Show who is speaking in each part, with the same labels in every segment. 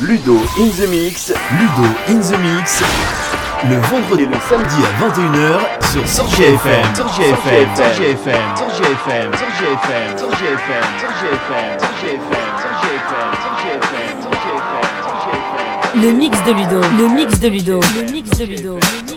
Speaker 1: Ludo in the Mix, Ludo in the Mix, le vendredi et le samedi à 21h sur Sorgia FM, Sorgia FM, Sorgia FM, Sorgia FM, Sorgia FM, Sorgia FM, Sorgia FM, Sorgia FM, Sorgia FM, Sorgia FM, Sorgia FM.
Speaker 2: Le mix de Ludo, le mix de Ludo, le mix de Ludo. Le mix de Ludo.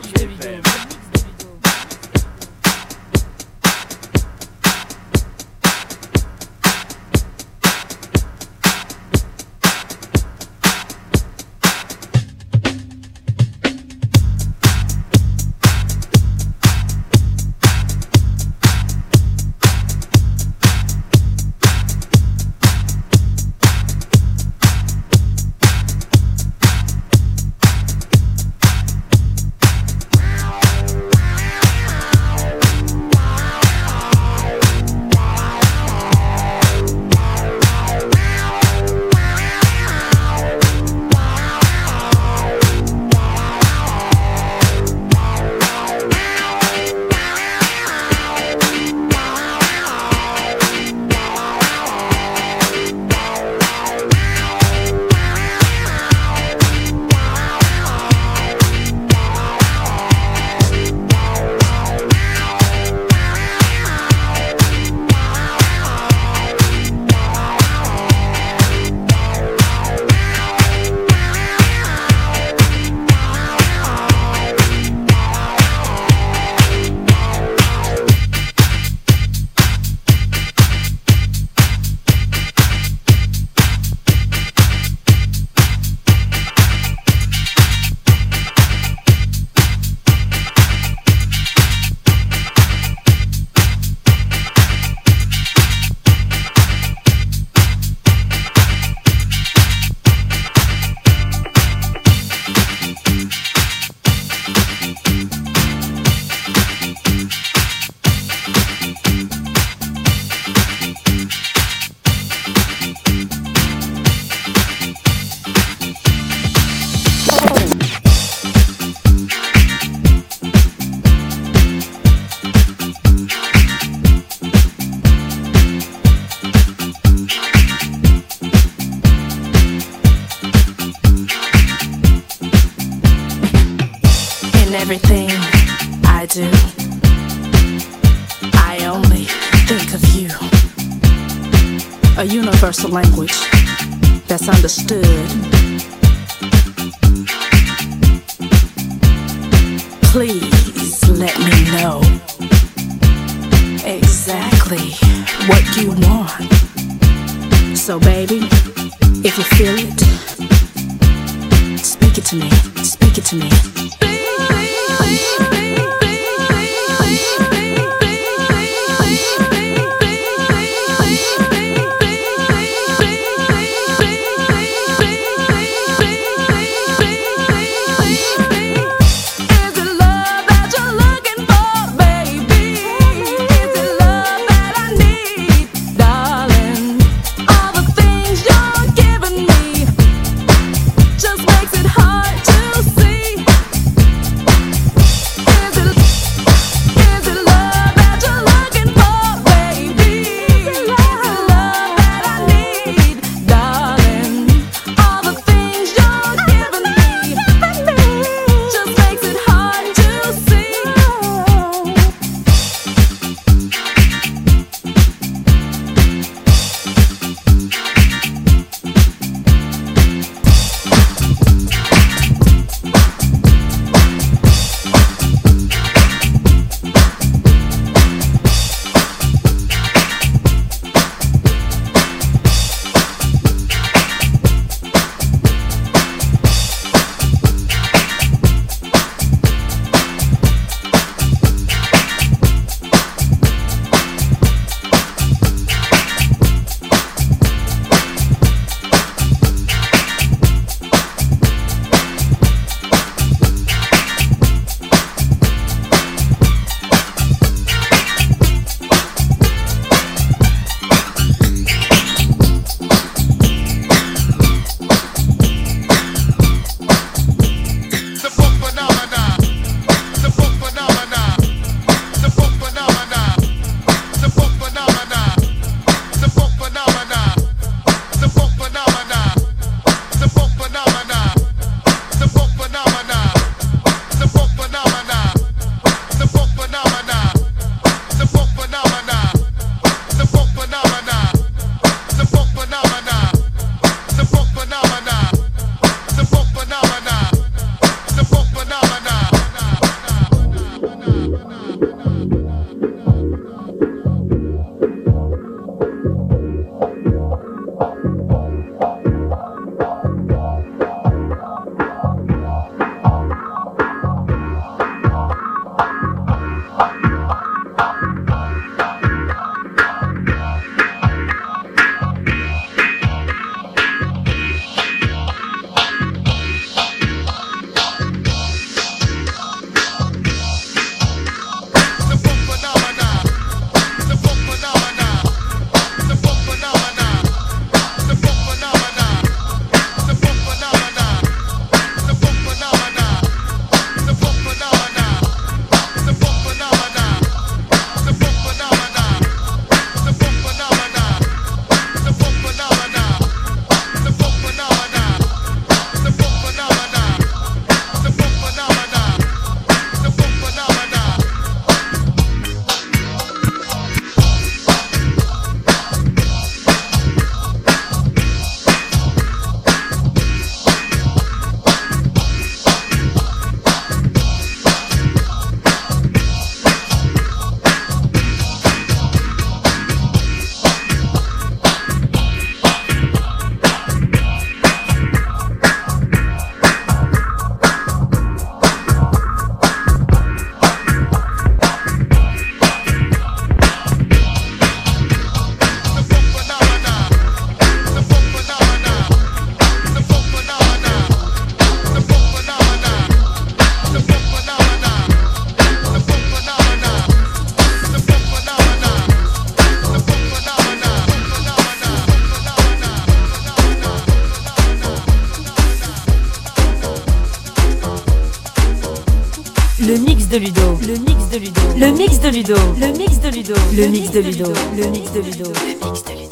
Speaker 3: Le mix de Ludo. Le mix de Ludo. Le mix de Ludo. Le mix de Ludo. Le mix de Ludo.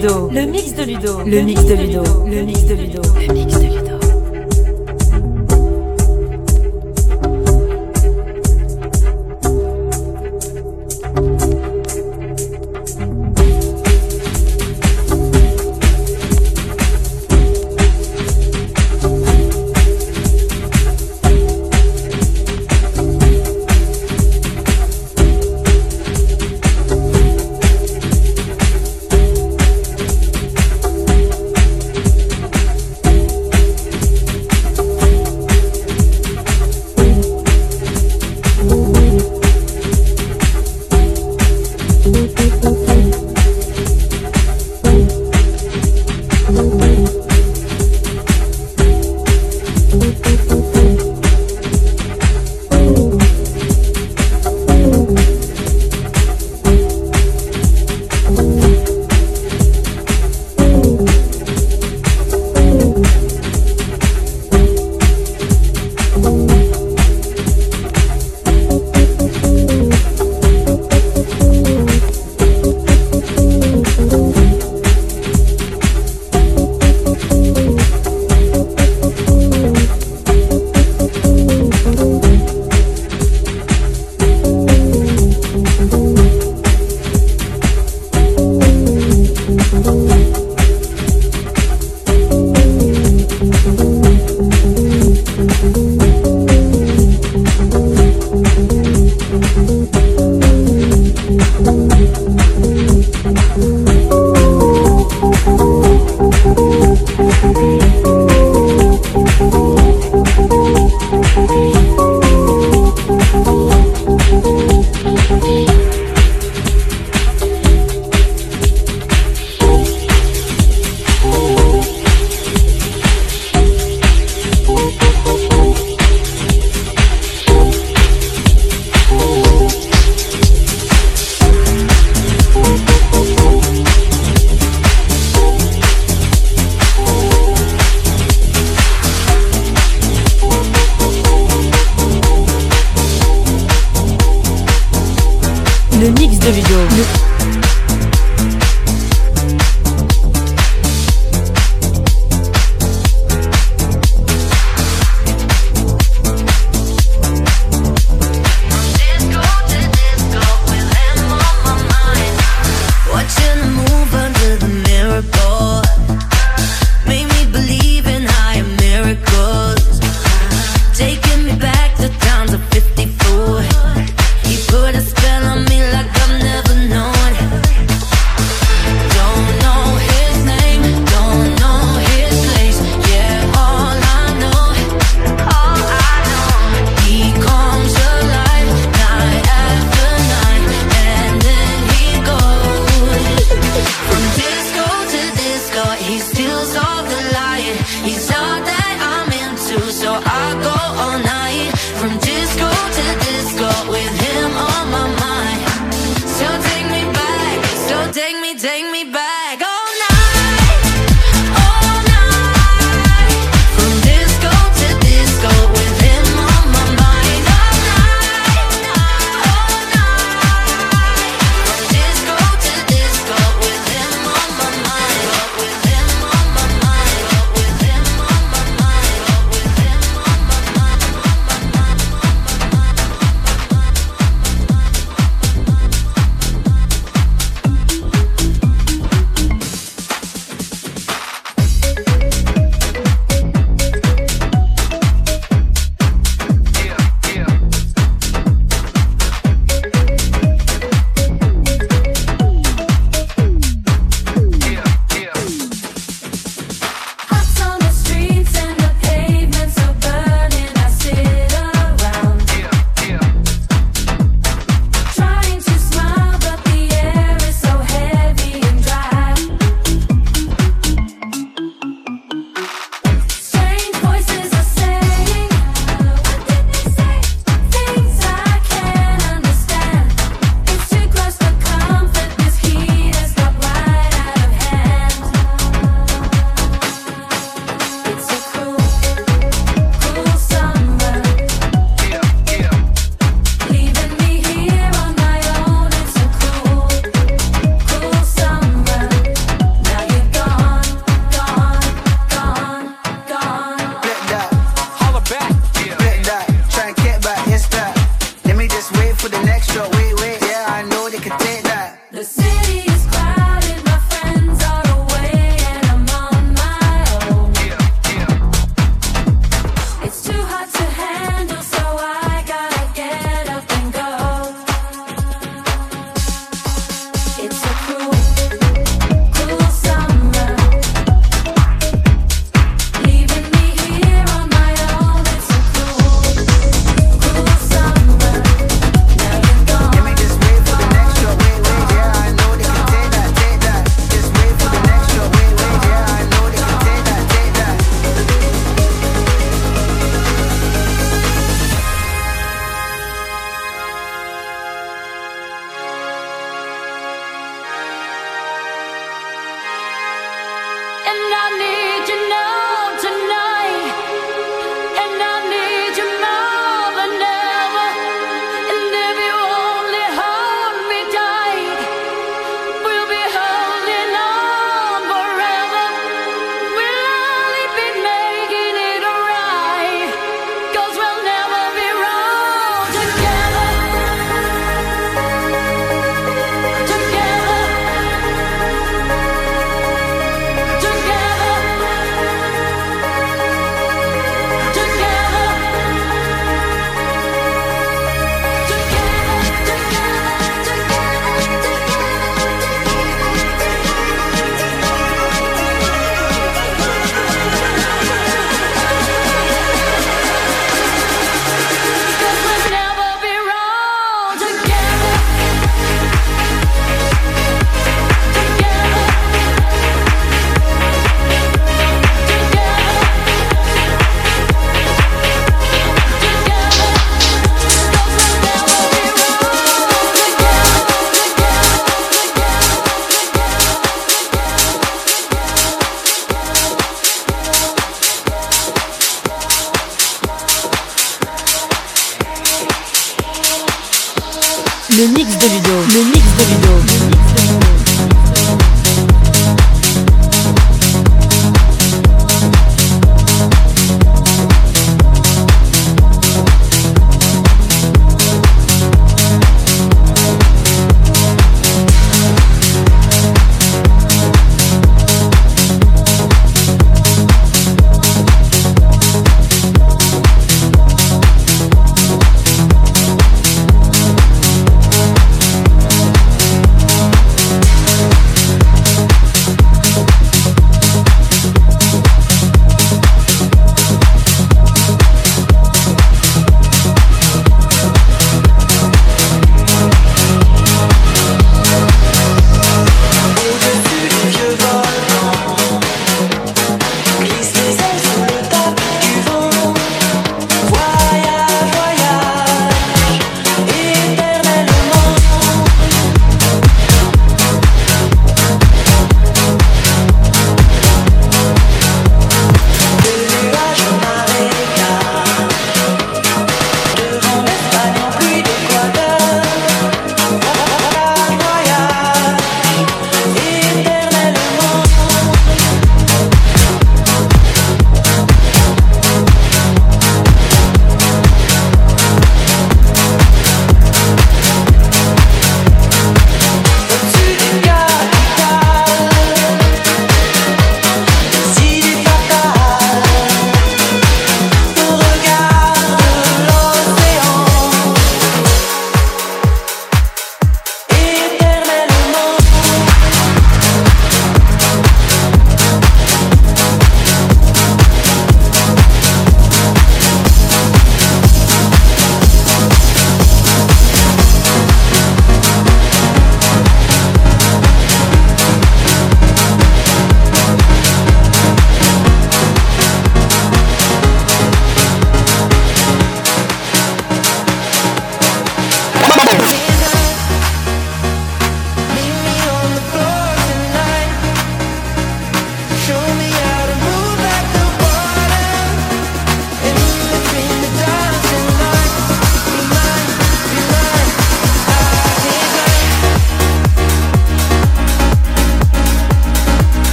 Speaker 3: Ludo. Le mix de Ludo. Le mix de Ludo. Le mix de Ludo. Le mix de Ludo.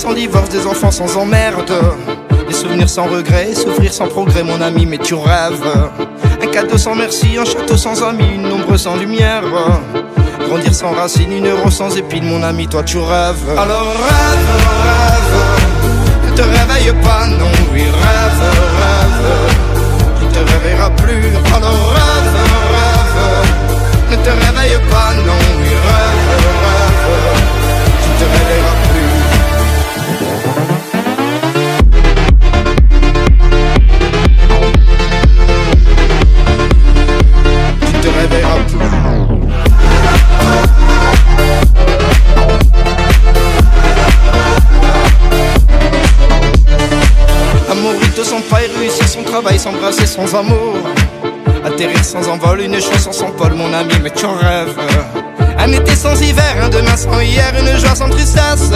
Speaker 4: sans divorce, des enfants sans emmerde. Des souvenirs sans regret, souffrir sans progrès, mon ami, mais tu rêves. Un cadeau sans merci, un château sans amis, une ombre sans lumière. Grandir sans racines, une euro sans épines, mon ami, toi tu rêves. Alors rêve, rêve, ne te réveille pas, non, oui, rêve, rêve, tu te réveilleras plus. Alors rêve, rêve, ne te réveille pas, non, oui, rêve. Amorito sans faille, réussir son travail, s'embrasser sans amour. Atterrir sans envol, une chanson sans Paul, mon ami, mais tu en rêves. Un été sans hiver, un demain sans hier, une joie sans tristesse.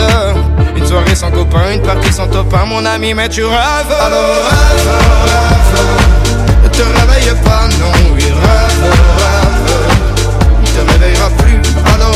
Speaker 4: Une soirée sans copain, une partie sans topin, mon ami, mais tu rêves. Alors rêve, rêve, ne te réveille pas, non, oui, rêve, rêve, ne te réveillera plus. Alors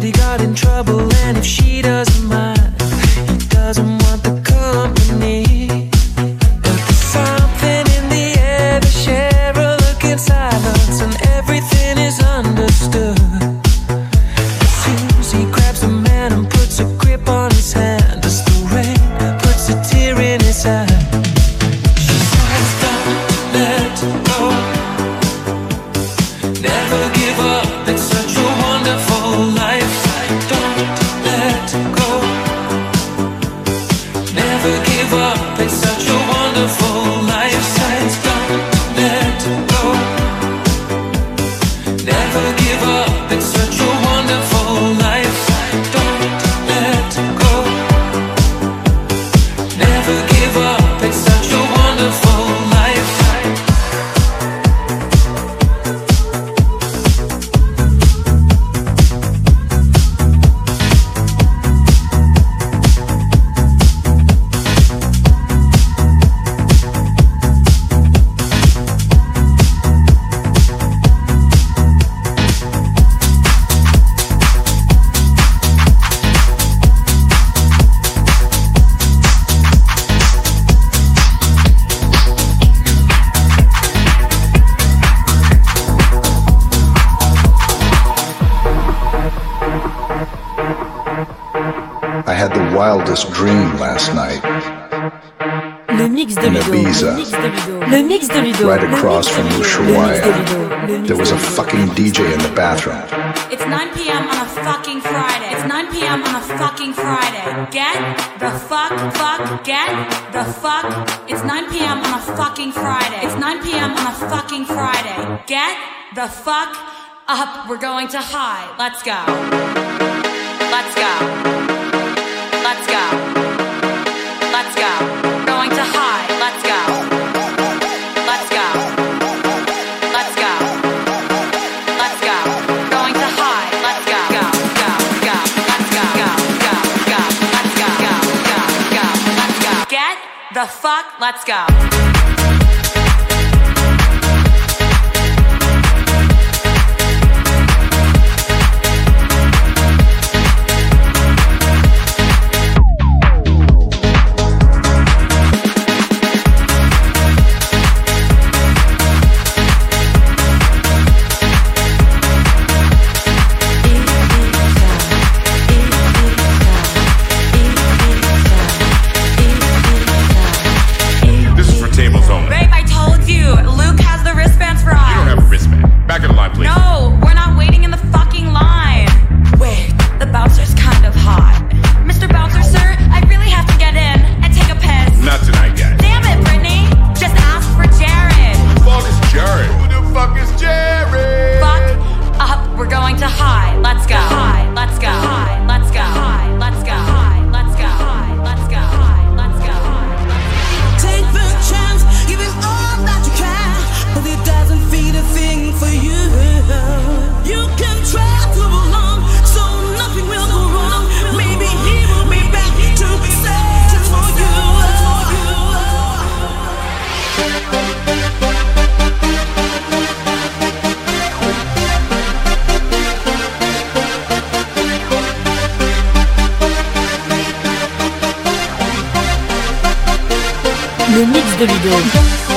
Speaker 5: Debbie got in trouble, and if she doesn't
Speaker 6: going to high. Let's go. Let's go. Let's go. Let's go. Going to high. Let's go. Let's go. Let's go. Let's go. Going to high. Let's go. Go. Go. Go. Let's go. Go. Go. Go. Let's go. Go. Go. Go. Let's go. Get the fuck. Let's go.
Speaker 7: Le mix de Ludo.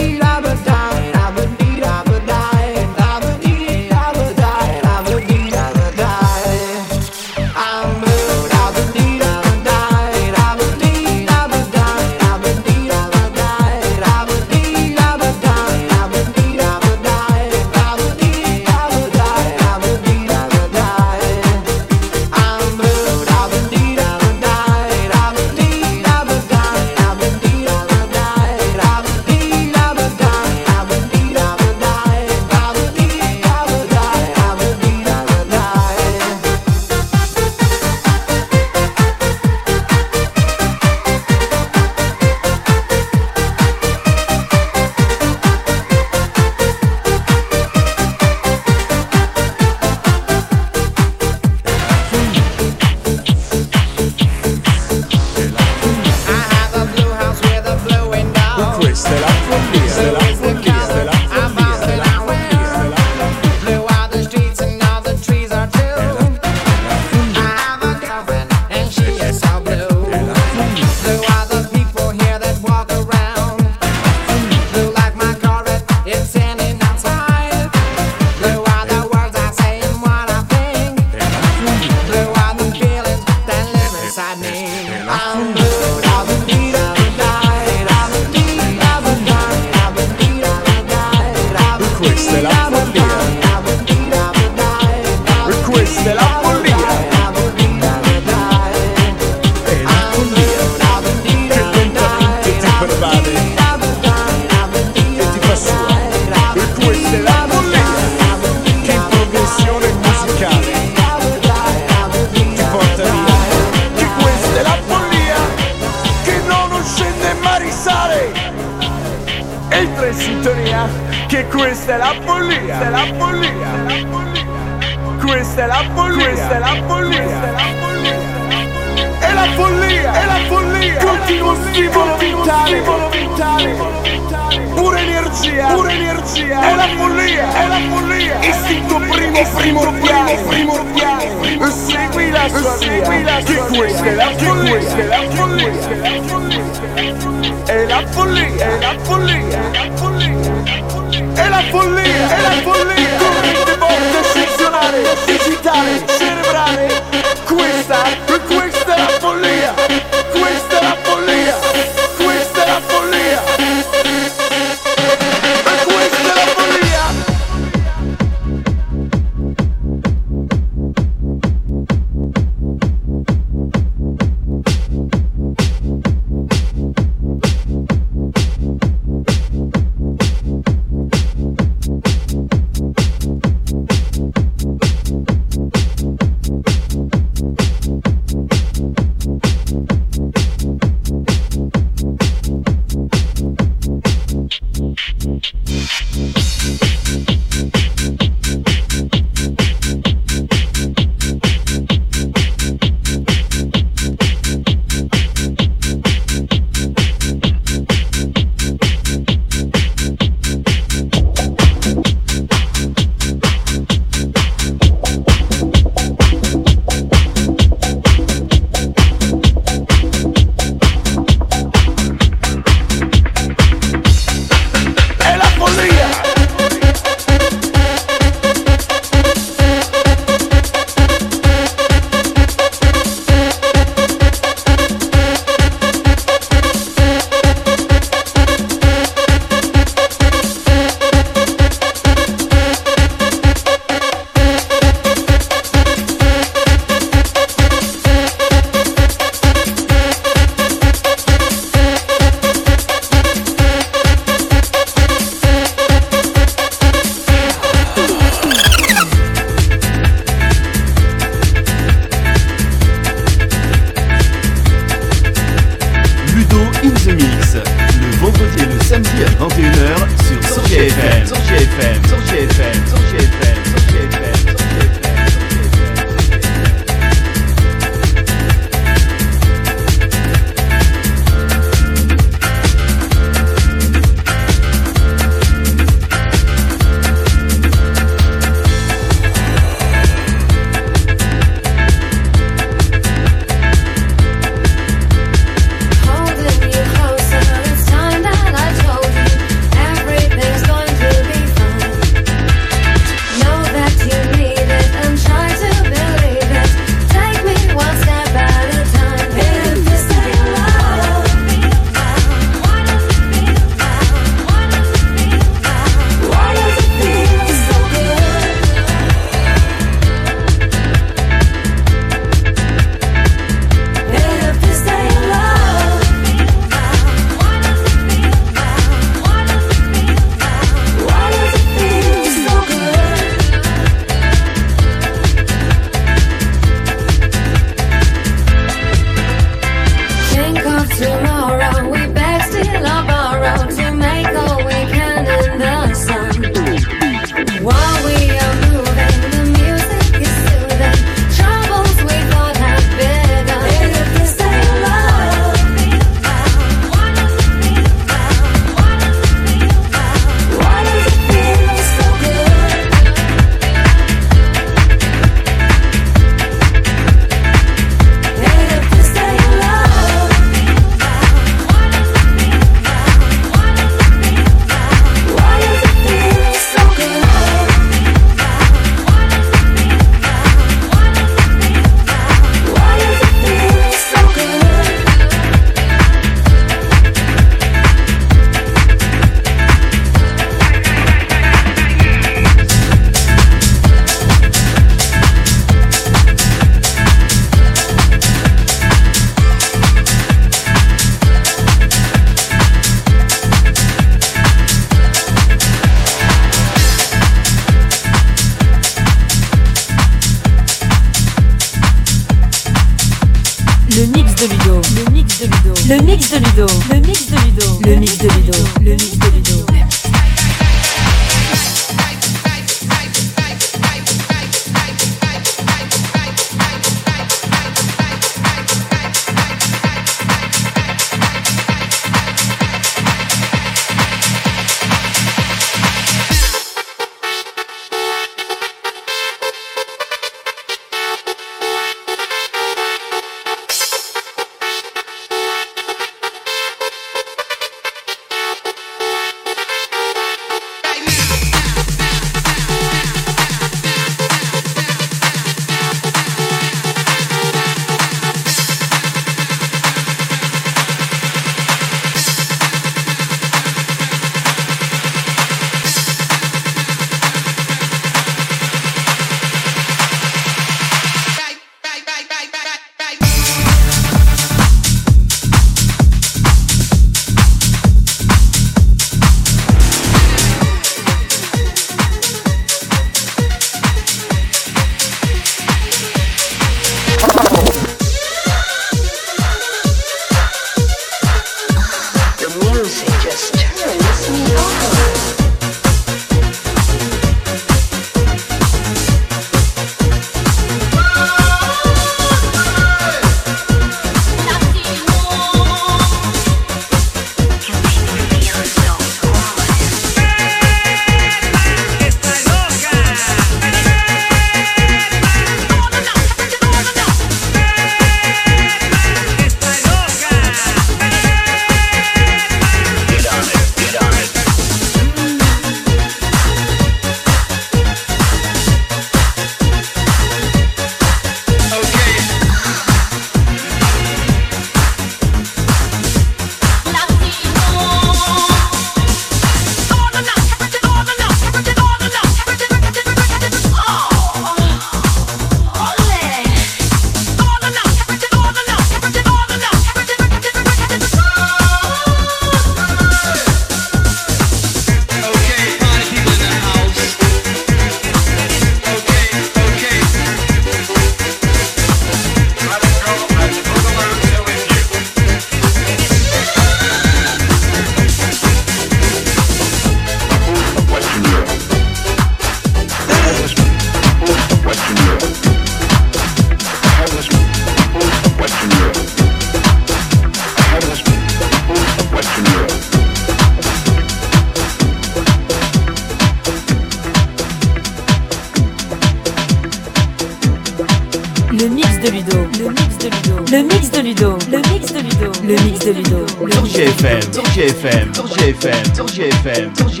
Speaker 8: faire. Quand j'y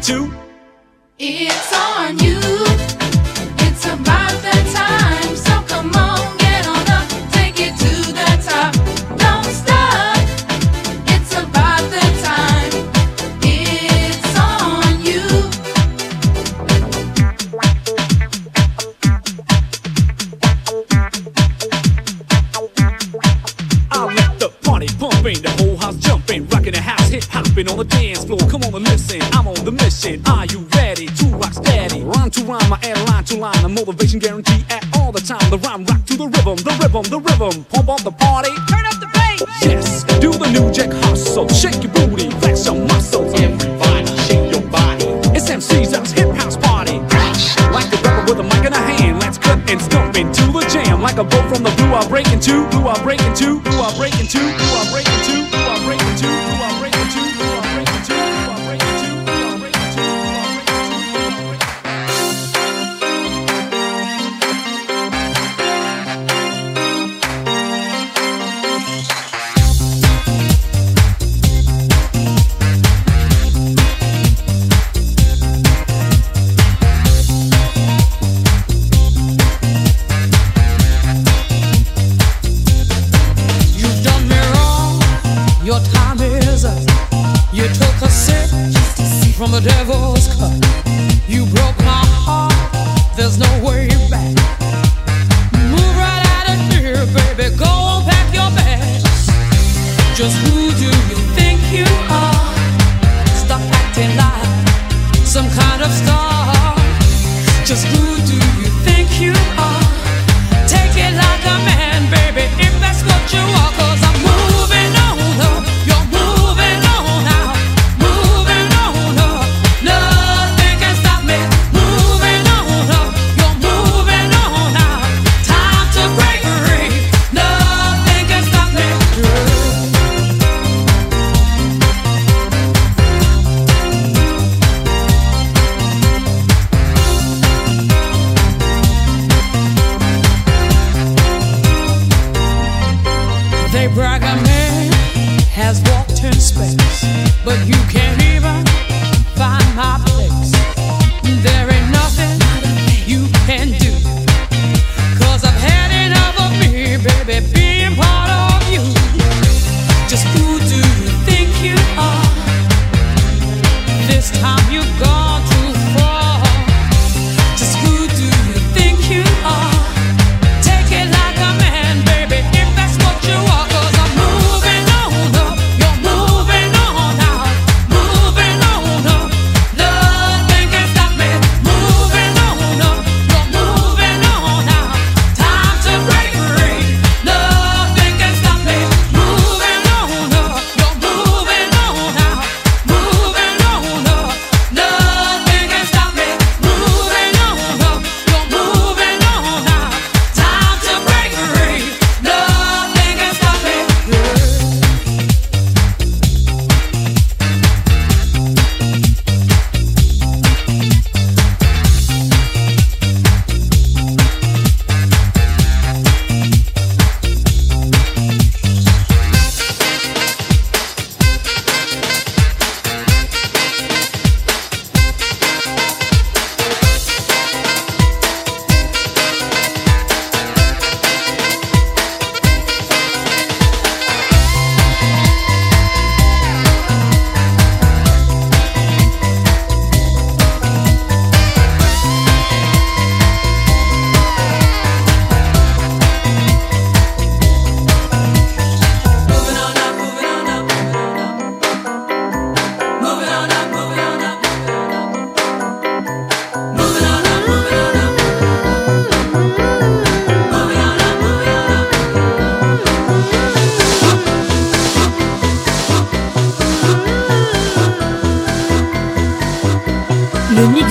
Speaker 8: too. music
Speaker 9: hustle. Shake your booty, flex your muscles. Everybody, shake your body. It's MC's Zell's hip house party. Like a rapper with a mic in a hand, let's cut and stomp into the jam. Like a boat from the blue, I break into, blue, I break into, blue, I break into, blue, I break into.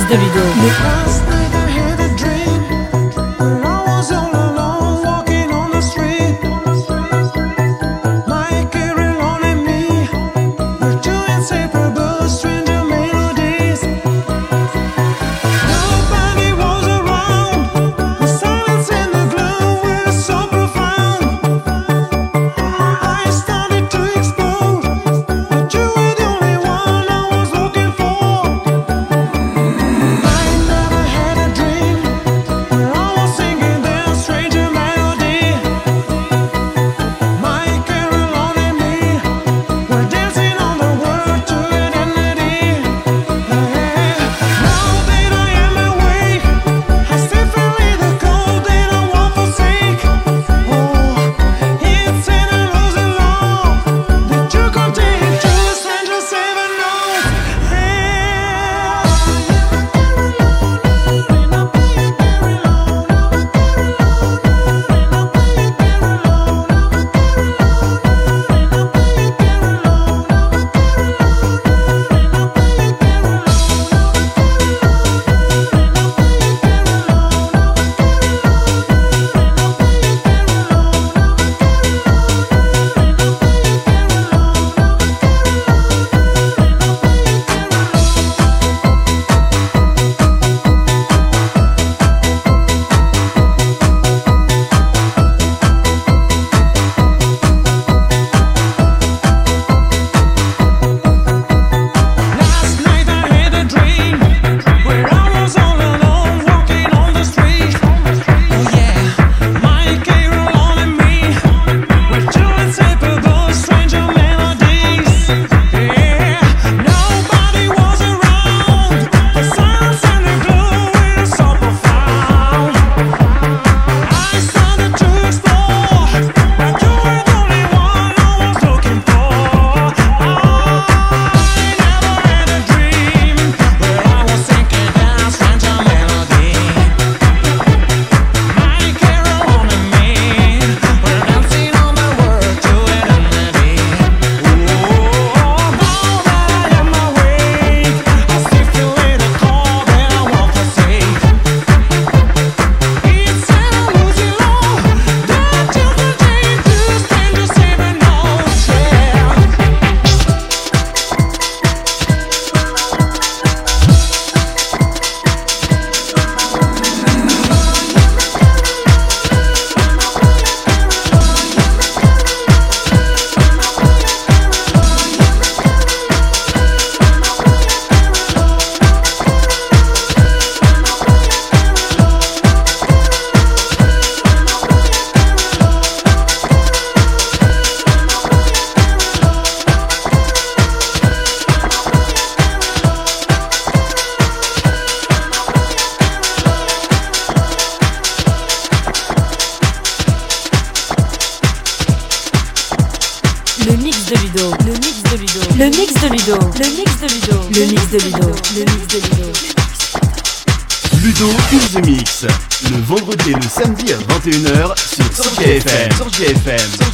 Speaker 10: De Ludo.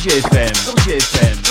Speaker 1: FM. Sorgia FM. Sorgia FM.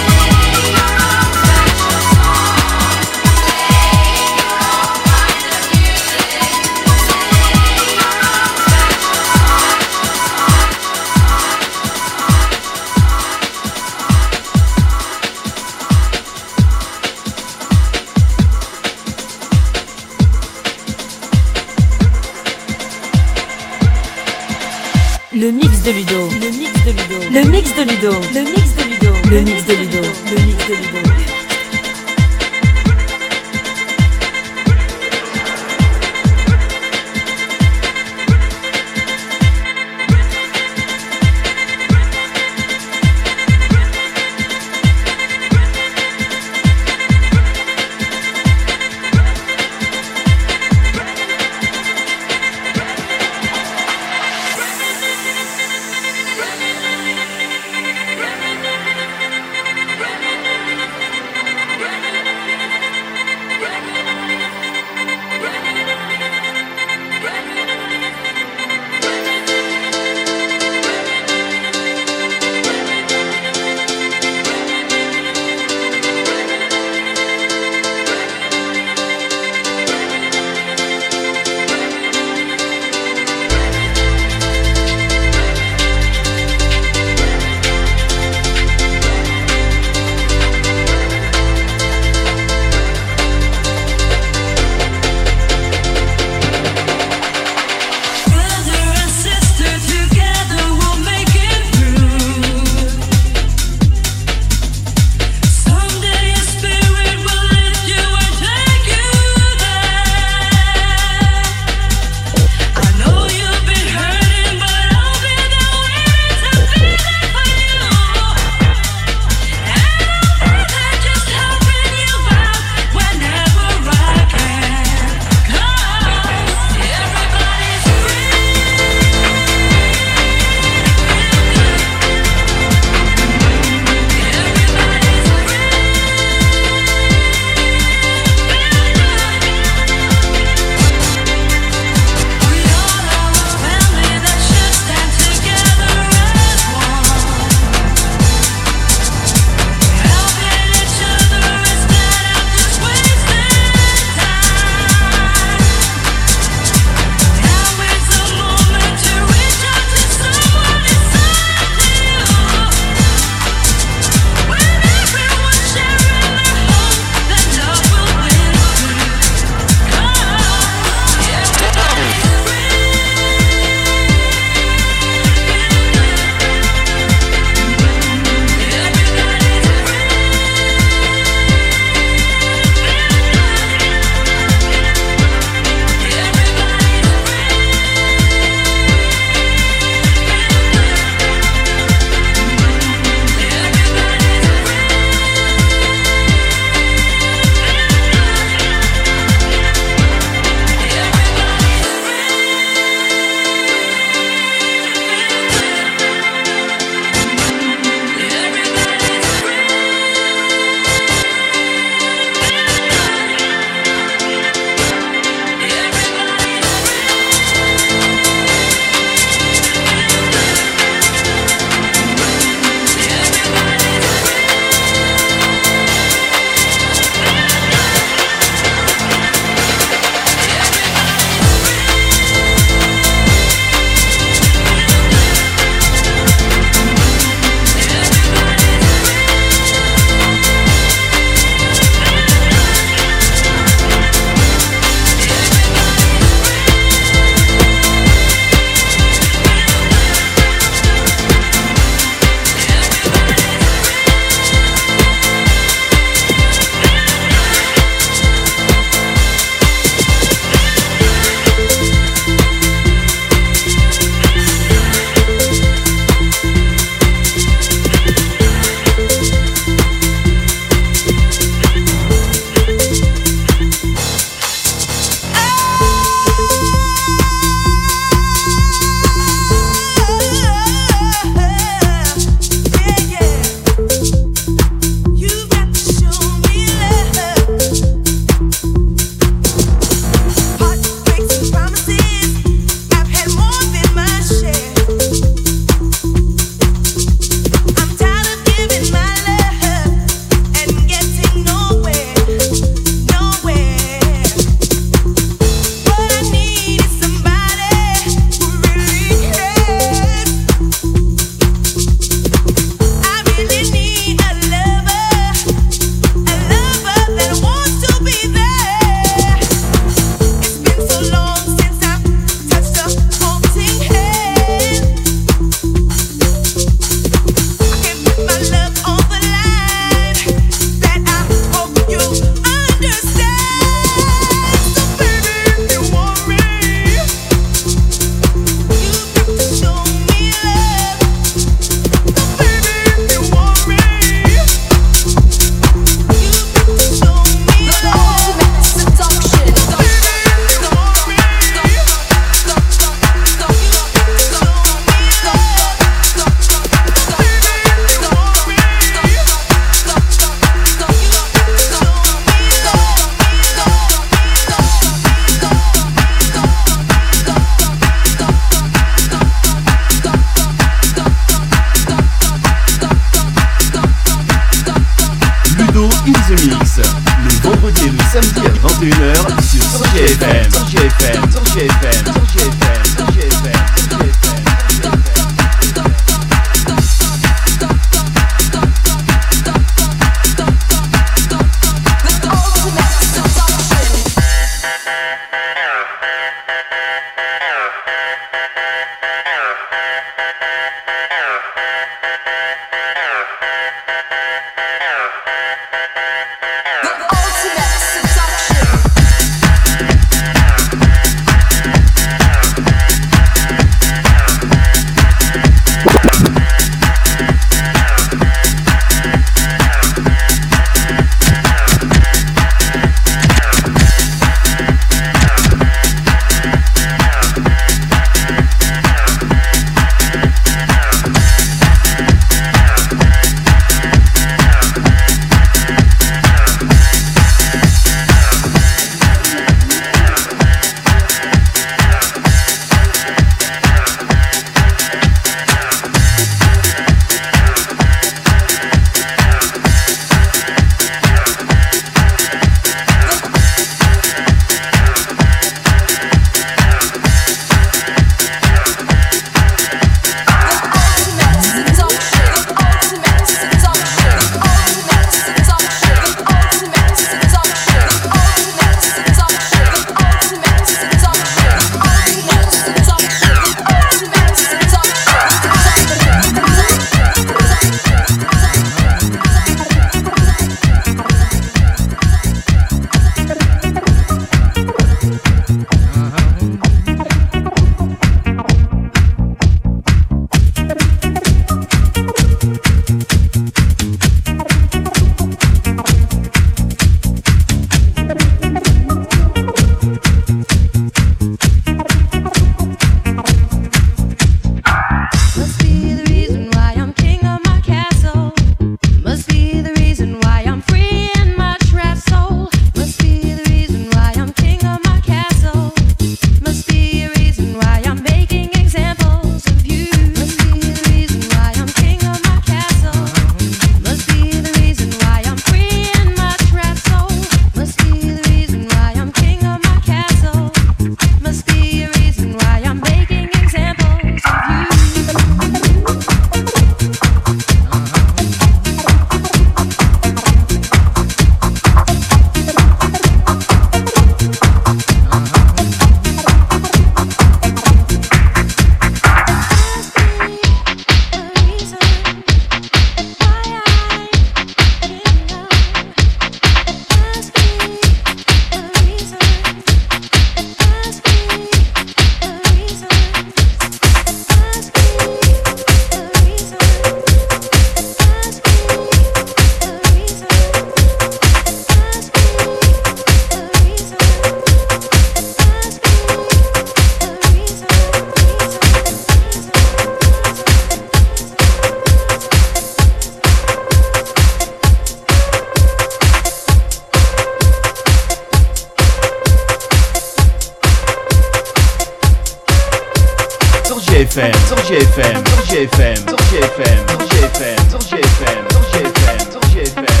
Speaker 1: GFM, sur GFM, sur GFM, sur GFM, sur GFM, sur GFM, sur
Speaker 11: GFM,
Speaker 3: sur GFM, GFM.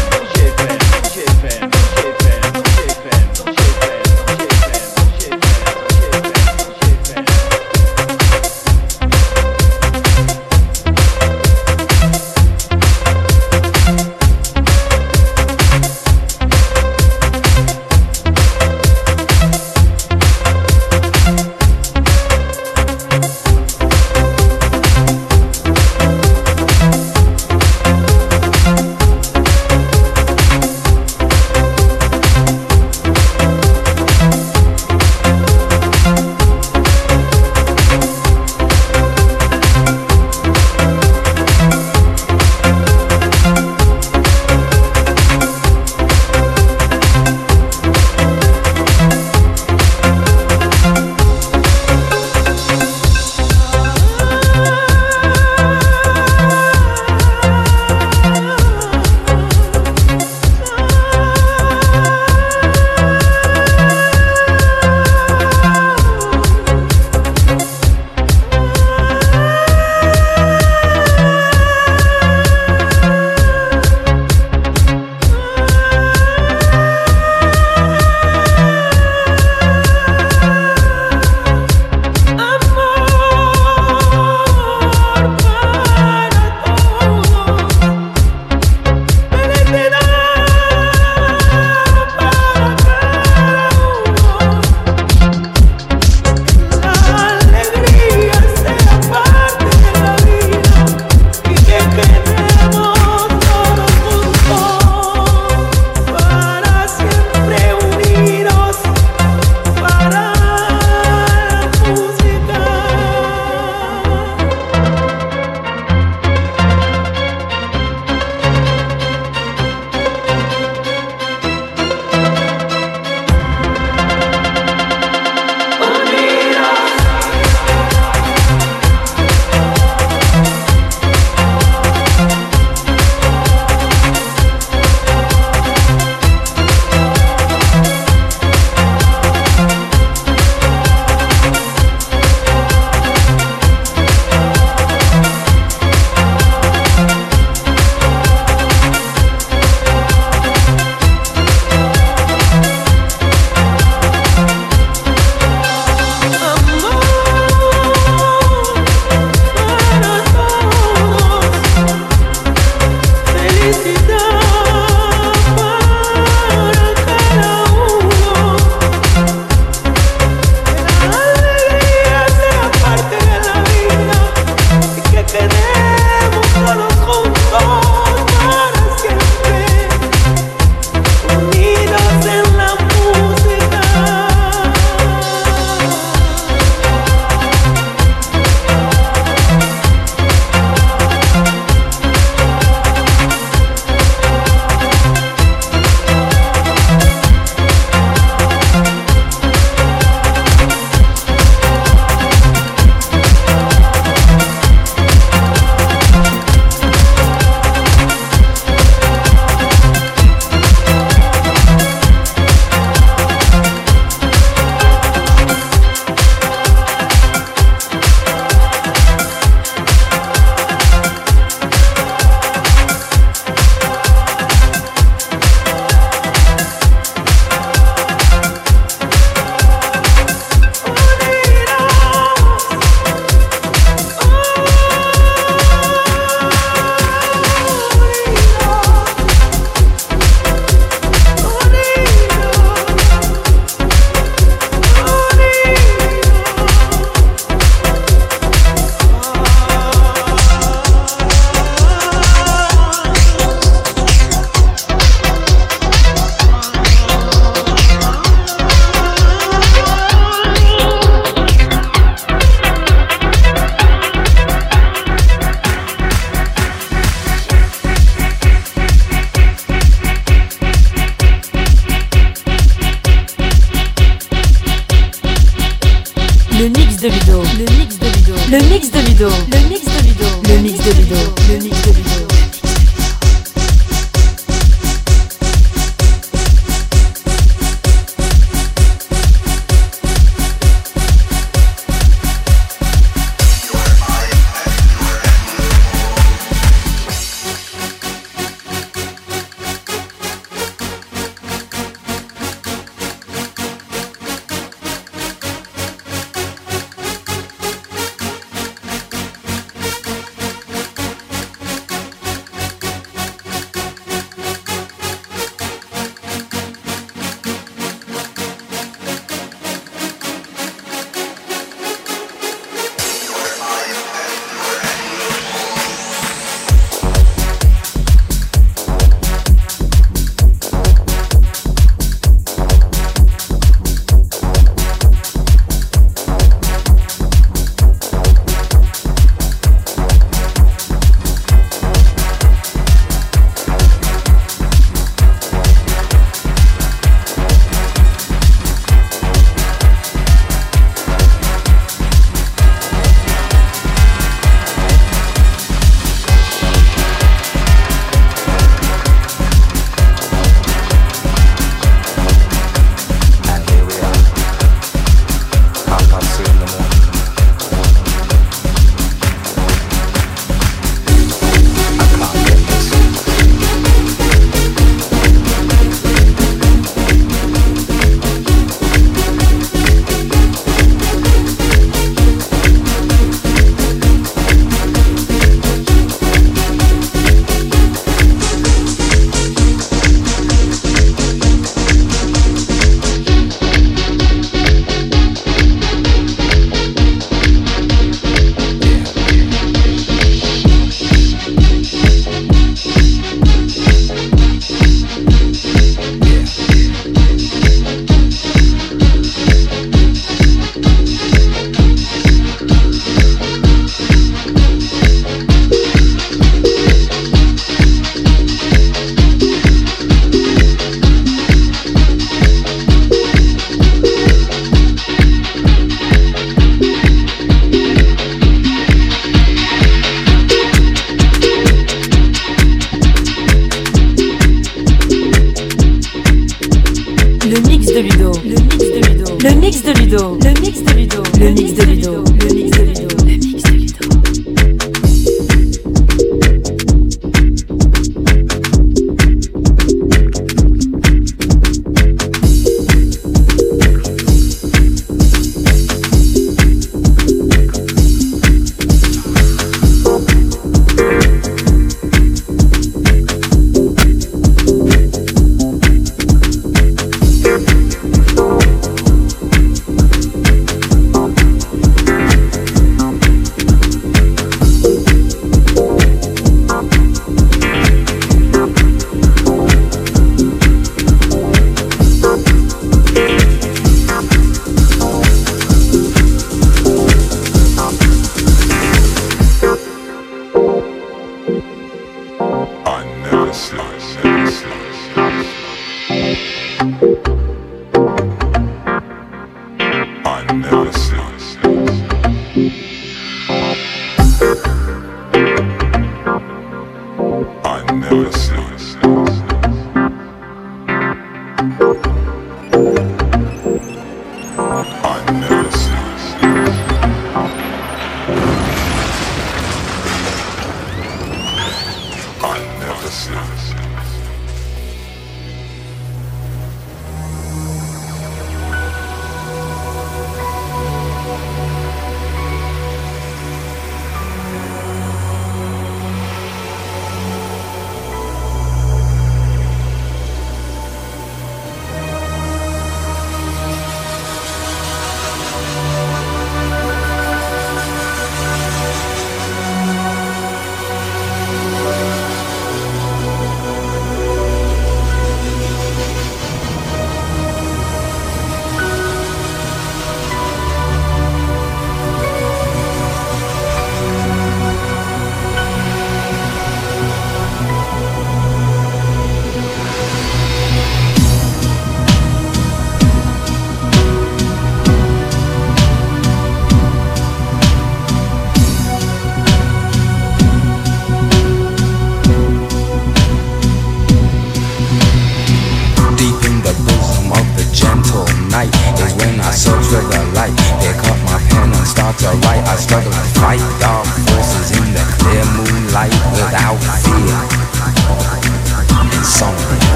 Speaker 3: mix de Ludo. Le mix de Ludo. Le mix de Ludo. Le mix de Ludo. Le mix de Ludo.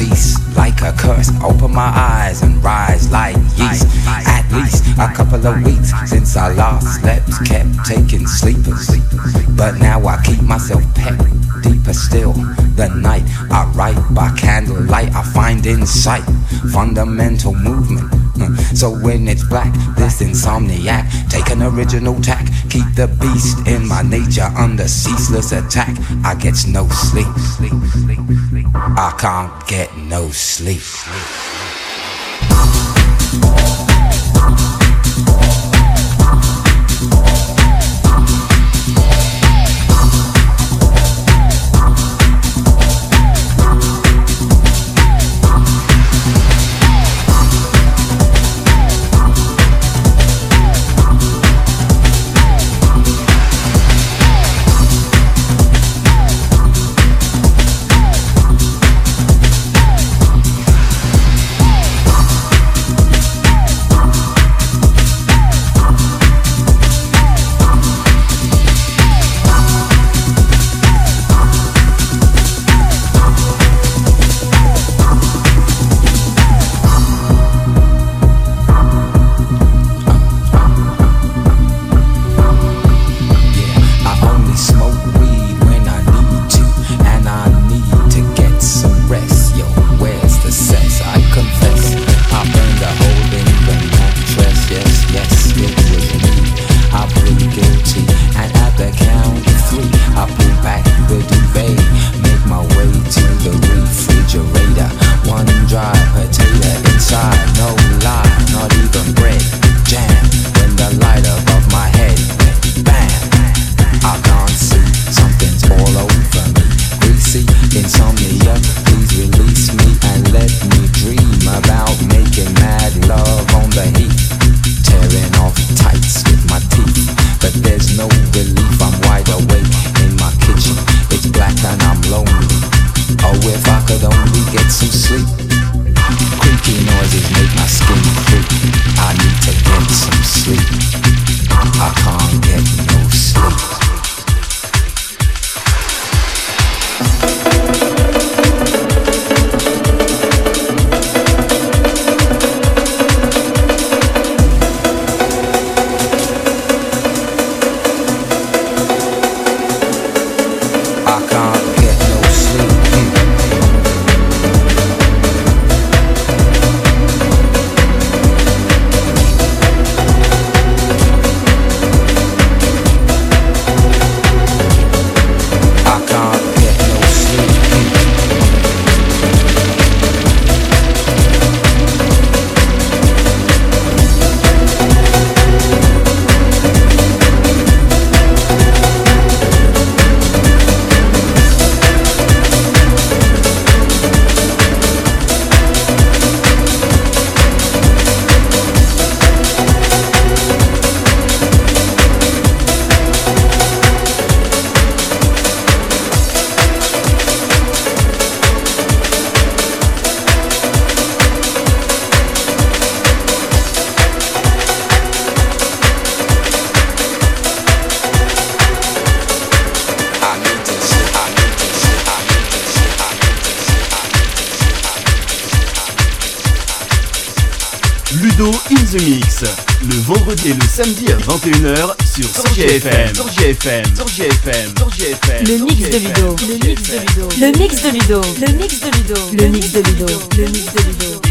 Speaker 12: cease like a curse. Open my eyes and rise like yeast. At least a couple of weeks since I last slept, kept taking sleepers. But now I keep myself pet deeper still. The night I write by candlelight, I find insight, fundamental movement so when it's black, this insomniac, take an original tack. Keep the beast in my nature under ceaseless attack. I get no sleep. I can't get no sleep.
Speaker 1: Ludo in the Mix, le vendredi et le samedi à 21h sur SorgFM. SorgFM. SorgFM. SorgFM.
Speaker 13: Le mix de Ludo. Le mix de Ludo. Le mix de Ludo. Le mix de Ludo. Le mix de Ludo. Le mix de Ludo.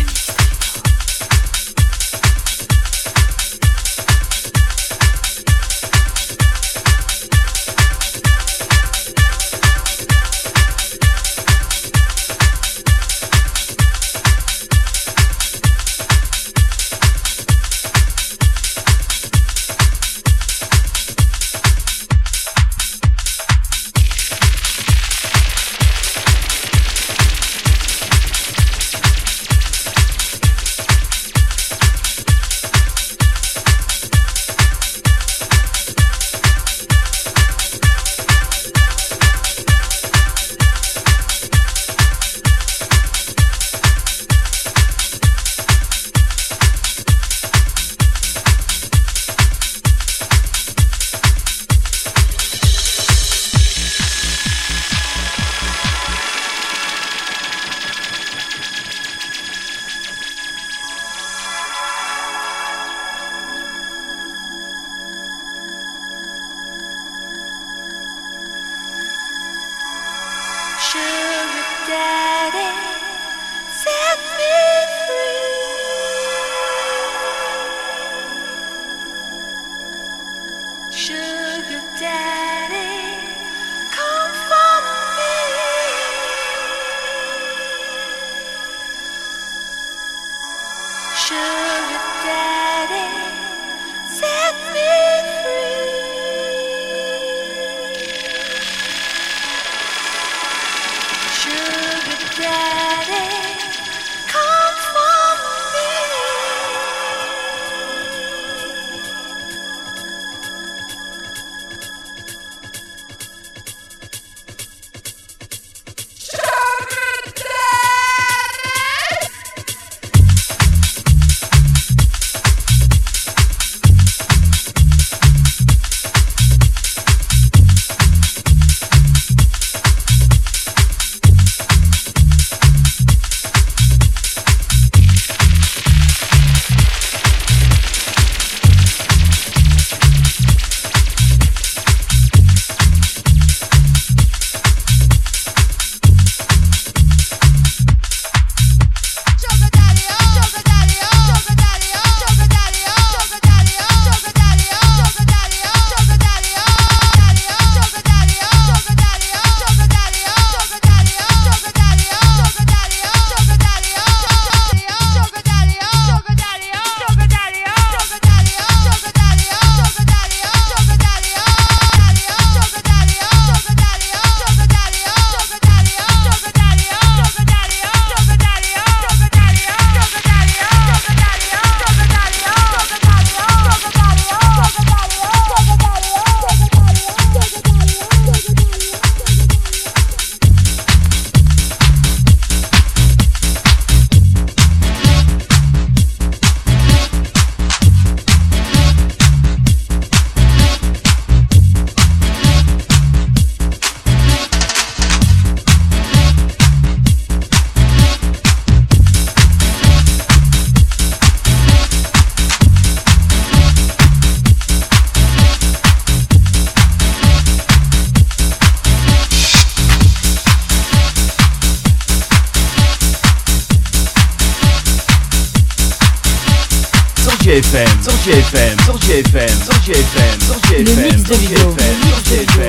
Speaker 1: FM. Sorgia FM. Sorgia FM. Sorgia FM. Sorgia
Speaker 13: Le mix de Ludo.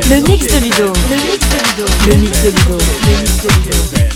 Speaker 13: Le mix de Ludo. Le mix de Ludo. Le mix de Ludo. Le mix de Ludo.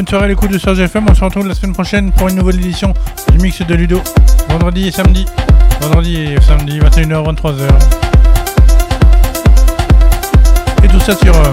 Speaker 14: bonne soirée les coups de FM. On se retrouve la semaine prochaine pour une nouvelle édition du mix de Ludo. Vendredi et samedi. Vendredi et samedi, 21h, 23h. Et tout ça sur. Euh...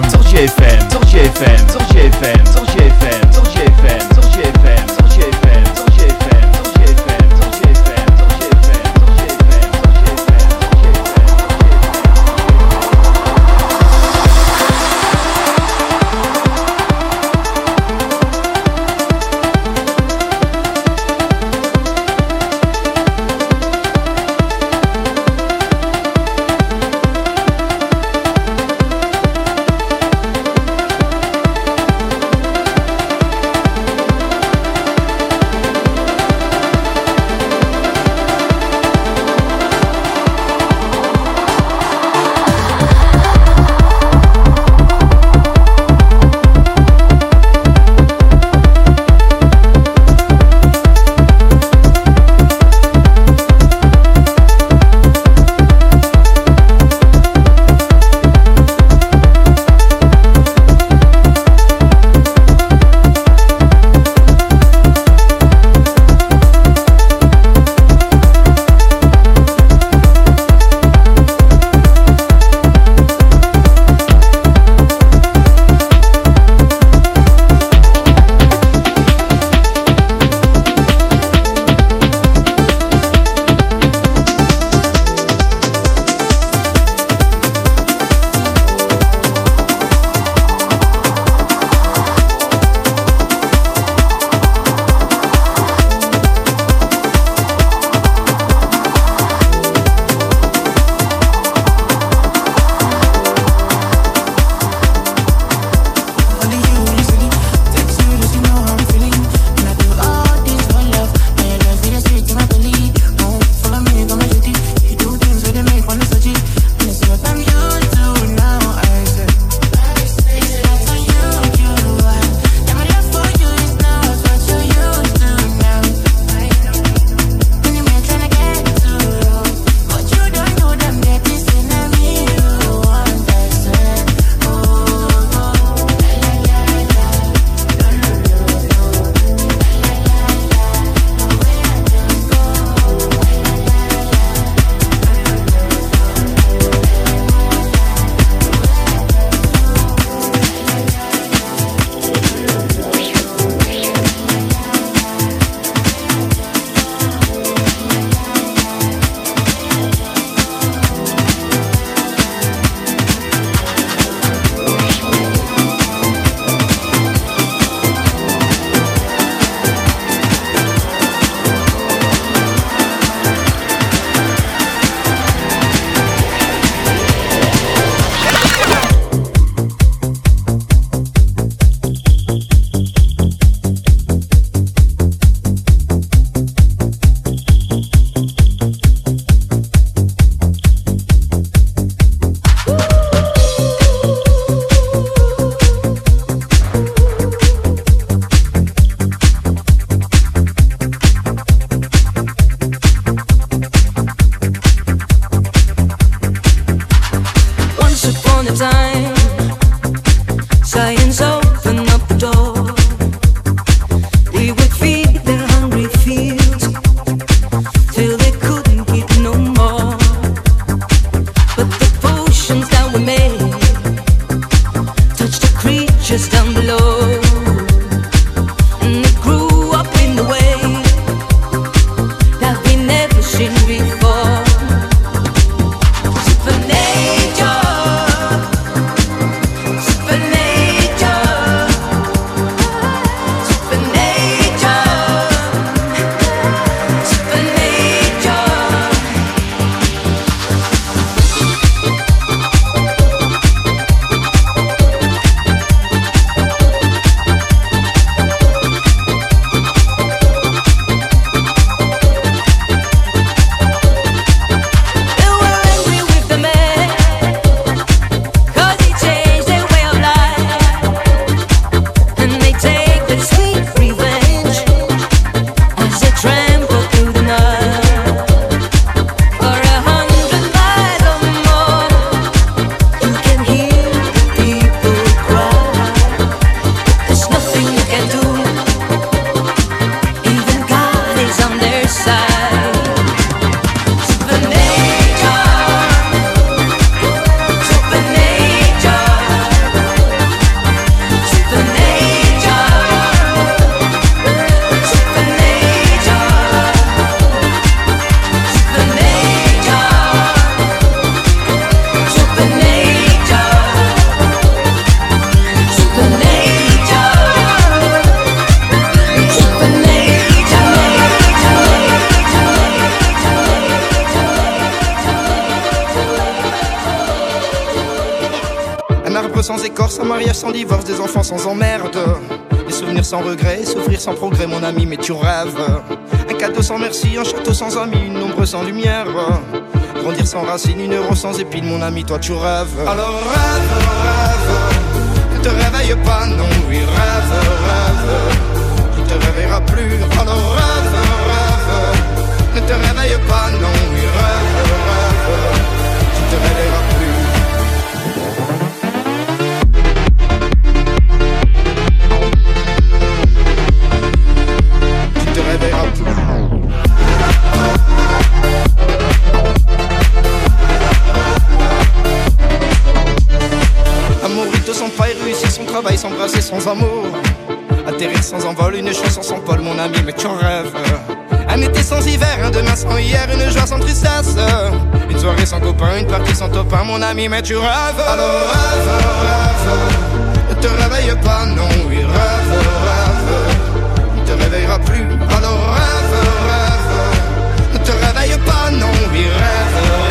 Speaker 15: mariage sans divorce, des enfants sans emmerde. Des souvenirs sans regret, souffrir sans progrès, mon ami, mais tu rêves. Un cadeau sans merci, un château sans amis, une ombre sans lumière. Grandir sans racines, une euro sans épines, mon ami, toi tu rêves. Alors rêve, rêve, ne te réveille pas, non, oui, rêve, rêve. Tu te réveilleras plus, alors rêve, rêve, ne te réveille pas, non, oui, rêve, rêve. Son travail, s'embrasser sans amour. Atterrir sans envol, une chanson sans Paul, mon ami, mais tu rêves. Un été sans hiver, un demain sans hier, une joie sans tristesse. Une soirée sans copain, une partie sans topin, mon ami, mais tu rêves. Alors rêve, rêve, ne te réveille pas, non, oui, rêve, rêve. Ne te réveillera plus. Alors rêve, rêve, ne te réveille pas, non, oui, rêve.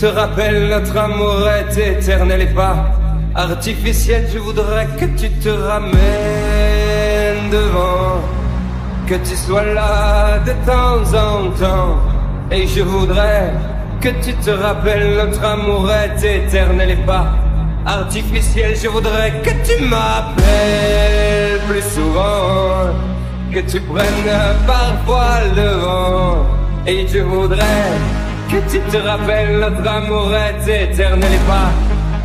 Speaker 15: Te
Speaker 16: rappelles notre amour est éternel et pas artificiel. Je voudrais que tu te ramènes devant. Que tu sois là de temps en temps. Et je voudrais que tu te rappelles notre amour est éternel et pas artificiel. Je voudrais que tu m'appelles plus souvent. Que tu prennes parfois le vent. Et je voudrais que tu te rappelles notre amour est éternel et pas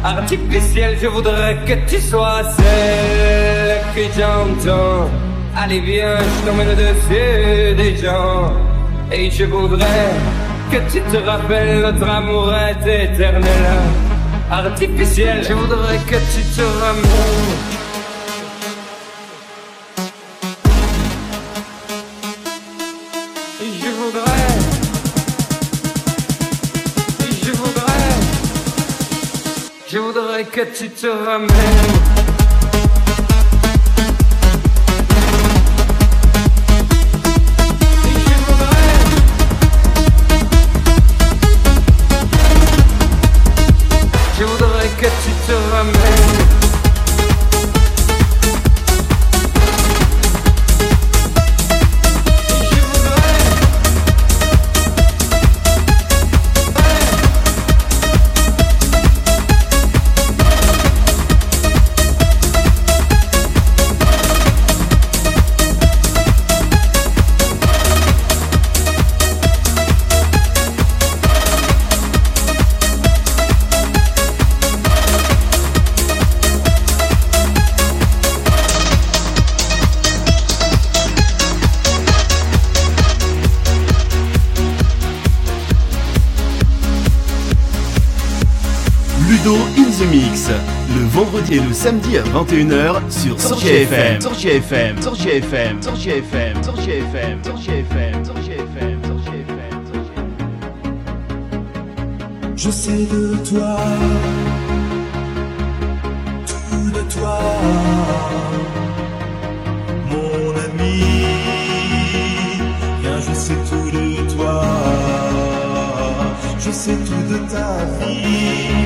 Speaker 17: artificielle. Je voudrais que tu sois celle que j'entends. Allez viens, je t'emmène au-dessus des gens. Et je voudrais que tu te rappelles notre amour est éternel. Artificiel, je voudrais que tu te ramènes. Tu te ramènes.
Speaker 1: Et le samedi à 21h sur Sorgia FM. Sorgia FM, Sorgia FM, Sorgia FM, Sorgia FM, Sorgia FM, Sorgia FM, Sorgia FM.
Speaker 18: Je sais de toi, tout de toi, mon ami. Viens, je sais tout de toi, je sais tout de ta vie,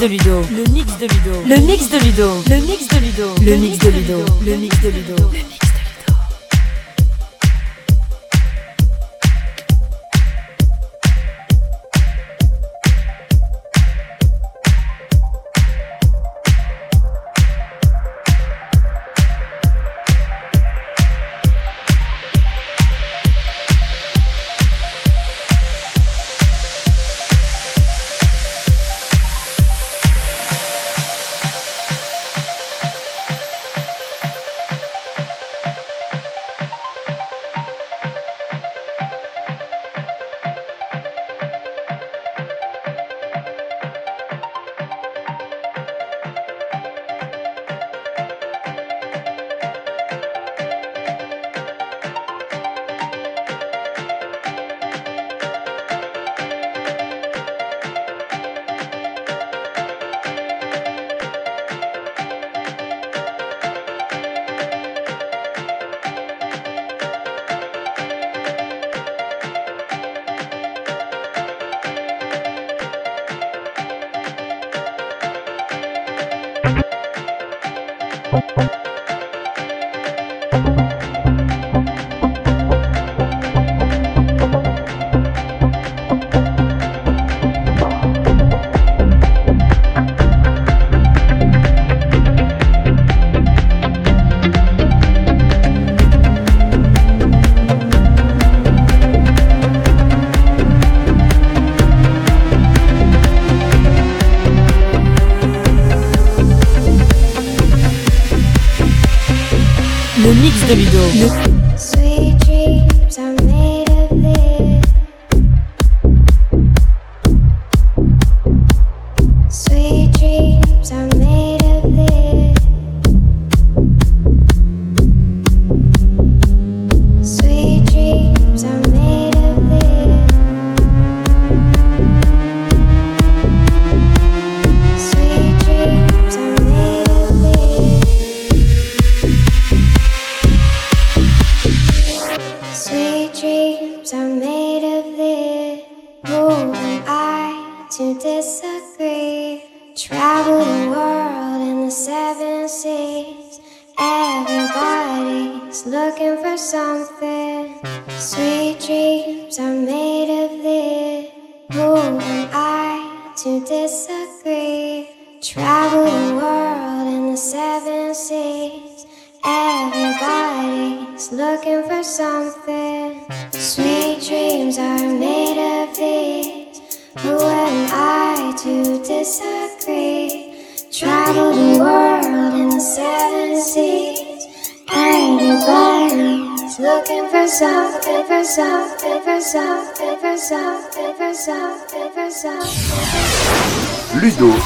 Speaker 3: Le mix de Ludo. Le mix de Ludo. Le mix de Ludo. Le mix de Ludo. Le mix de Ludo. Le mix de Ludo.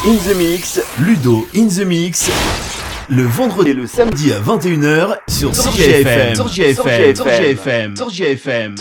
Speaker 11: in the
Speaker 1: Mix, Ludo in the Mix, le vendredi et le samedi à 21h sur Sorgia FM. Sorgia FM.